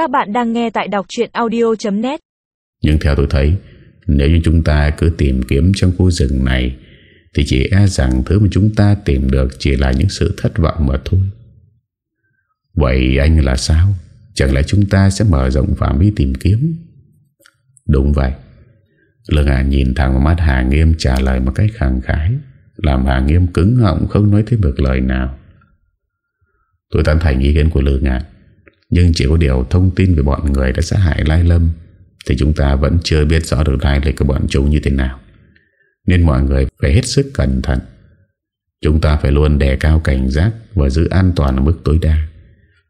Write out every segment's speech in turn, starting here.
Các bạn đang nghe tại đọc chuyện audio.net Nhưng theo tôi thấy, Nếu như chúng ta cứ tìm kiếm trong khu rừng này, Thì chỉ e rằng thứ mà chúng ta tìm được Chỉ là những sự thất vọng mà thôi. Vậy anh là sao? Chẳng lẽ chúng ta sẽ mở rộng phạm vi tìm kiếm? Đúng vậy. Lương Hà nhìn thẳng vào mắt Hà Nghiêm trả lời một cách khẳng khái, Làm Hà Nghiêm cứng họng không nói thêm được lời nào. Tôi tán thành ý kiến của Lương Ngạn nhưng chỉ có điều thông tin về bọn người đã sát hại Lai Lâm Thì chúng ta vẫn chưa biết rõ được lai lịch của bọn chúng như thế nào. Nên mọi người phải hết sức cẩn thận. Chúng ta phải luôn đề cao cảnh giác Và giữ an toàn ở mức tối đa.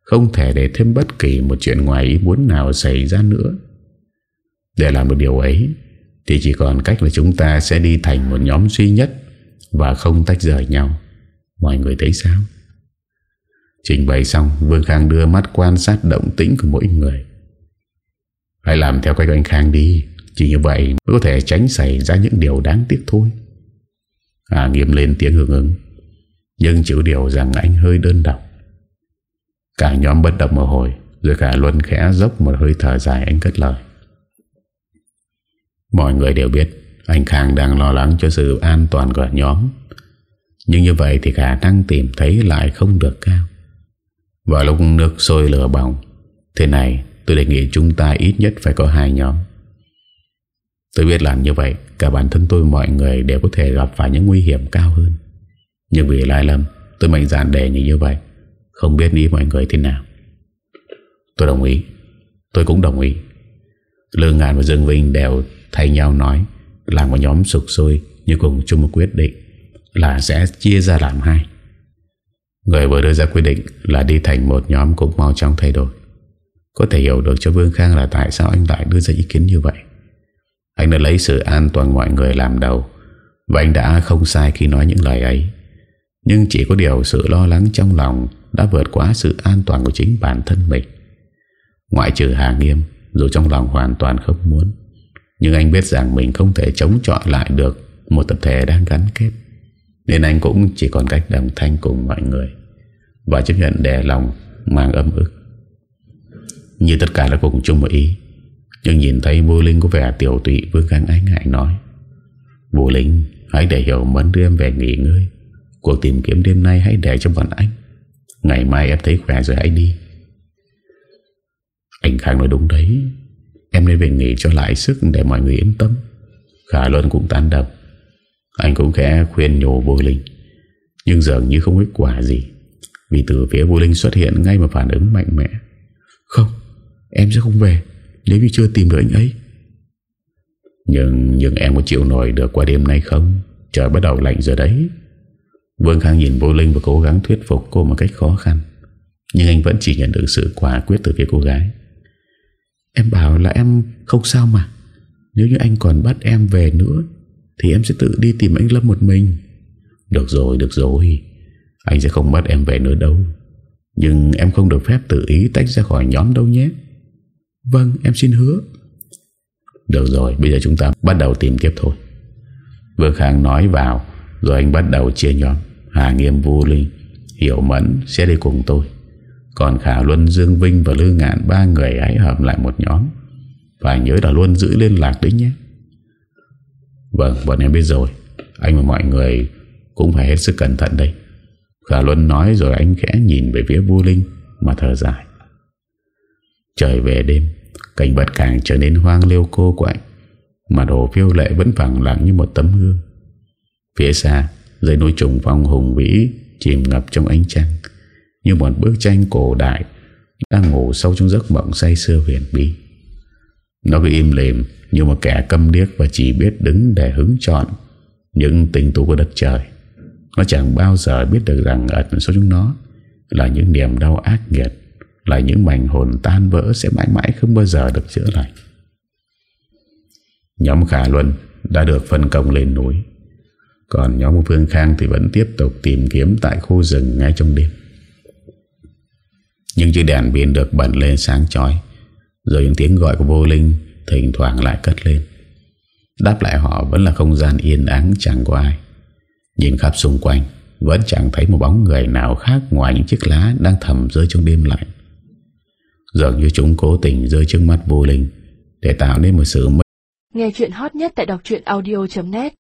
Không thể để thêm bất kỳ một chuyện ngoài ý muốn nào xảy ra nữa. Để làm được điều ấy, Thì chỉ còn cách là chúng ta sẽ đi thành một nhóm duy nhất Và không tách rời nhau. Mọi người thấy sao? Trình bày xong, Vương Khang đưa mắt quan sát động tĩnh của mỗi người. Hãy làm theo cách anh Khang đi, Chỉ như vậy mới có thể tránh xảy ra những điều đáng tiếc thôi. Hà nghiêm lên tiếng hưởng ứng. Nhưng chữ điều rằng anh hơi đơn độc. Cả nhóm bất động một hồi, Rồi cả Luân khẽ dốc một hơi thở dài anh cất lời. Mọi người đều biết, Anh Khang đang lo lắng cho sự an toàn của nhóm. Nhưng như vậy thì khả năng tìm thấy lại không được cao. Vào lúc nước sôi lửa bỏng, Thế này tôi đề nghị chúng ta ít nhất phải có hai nhóm. Tôi biết làm như vậy, Cả bản thân tôi mọi người đều có thể gặp phải những nguy hiểm cao hơn. Nhưng vì Lai lầm, Tôi mạnh dạn đề nghị như vậy. Không biết ý mọi người thế nào. Tôi đồng ý. Tôi cũng đồng ý. Lương Ngàn và Dương Vinh đều thay nhau nói, Làm một nhóm sụp sôi như cùng chung một quyết định Là sẽ chia ra làm hai. Người vừa đưa ra quyết định Là đi thành một nhóm cũng mau chóng thay đổi. Có thể hiểu được cho Vương Khang là Tại sao anh lại đưa ra ý kiến như vậy. Anh đã lấy sự an toàn mọi người làm đầu, Và anh đã không sai khi nói những lời ấy. Nhưng chỉ có điều sự lo lắng trong lòng Đã vượt quá sự an toàn của chính bản thân mình. Ngoại trừ Hà Nghiêm, Dù trong lòng hoàn toàn không muốn, Nhưng anh biết rằng mình không thể chống chọi lại được Một tập thể đang gắn kết, Nên anh cũng chỉ còn cách đồng thanh cùng mọi người. Và chấp nhận đè lòng, Mang âm ức. Như tất cả là cùng chung một ý. Nhưng nhìn thấy vô linh có vẻ tiểu tụy, Vương Khang ái ngại nói Vô linh, Hãy để hiểu mấn đưa em về nghỉ ngơi. Cuộc tìm kiếm đêm nay hãy để cho bọn anh. Ngày mai em thấy khỏe rồi hãy đi. Anh Khang nói đúng đấy. Em nên về nghỉ cho lại sức Để mọi người yên tâm. Khả Luân cũng tán đồng. Anh cũng khẽ khuyên nhủ vô linh, Nhưng dường như không kết quả gì. Vì từ phía Vũ linh xuất hiện Ngay một phản ứng mạnh mẽ. Không em sẽ không về Nếu như chưa tìm được anh ấy. Nhưng nhưng em có chịu nổi được qua đêm nay không? Trời bắt đầu lạnh rồi đấy. Vương Khang nhìn Vũ linh và cố gắng thuyết phục cô một cách khó khăn. Nhưng anh vẫn chỉ nhận được sự quả quyết từ phía cô gái. Em bảo là em không sao mà. Nếu như anh còn bắt em về nữa Thì em sẽ tự đi tìm anh Lâm một mình. Được rồi, được rồi. Anh sẽ không bắt em về nữa đâu. Nhưng em không được phép tự ý tách ra khỏi nhóm đâu nhé. Vâng, em xin hứa. Được rồi, bây giờ chúng ta bắt đầu tìm tiếp thôi. Vương Khang nói vào Rồi anh bắt đầu chia nhóm. Hà Nghiêm Vô Linh Hiểu Mẫn sẽ đi cùng tôi. Còn Khả Luân Dương Vinh và Lư Ngạn Ba người hãy hợp lại một nhóm. Và nhớ là luôn giữ liên lạc đấy nhé. Vâng bọn em biết rồi. Anh và mọi người Cũng phải hết sức cẩn thận đây. Khả Luân nói rồi anh khẽ nhìn về phía Vua Linh Mà thở dài. Trời về đêm, Cảnh vật càng trở nên hoang liêu cô quạnh, Mà đồ phiêu lệ vẫn phẳng lặng như một tấm gương. Phía xa, Dãy núi trùng phong hùng vĩ Chìm ngập trong ánh trăng, Như một bức tranh cổ đại Đang ngủ sâu trong giấc mộng say sưa huyền bí. Nó cứ im lìm Như một kẻ câm điếc Và chỉ biết đứng để hứng chọn Những tình tú của đất trời. Nó chẳng bao giờ biết được rằng Ẩn số chúng nó Là những niềm đau ác nghiệt, Là những mảnh hồn tan vỡ Sẽ mãi mãi không bao giờ được chữa lành. Nhóm Khả Luân Đã được phân công lên núi. Còn nhóm của Phương Khang thì vẫn tiếp tục tìm kiếm tại khu rừng ngay trong đêm. Những chiếc đèn pin được bật lên sáng chói, Rồi những tiếng gọi của vô linh Thỉnh thoảng lại cất lên. Đáp lại họ vẫn là không gian yên ắng chẳng có ai. Nhìn khắp xung quanh, Vẫn chẳng thấy một bóng người nào khác Ngoài những chiếc lá đang thầm rơi trong đêm lạnh. Dường như chúng cố tình rơi trước mắt vô linh Để tạo nên một sự mê Nghe chuyện hot nhất tại đọc audio.net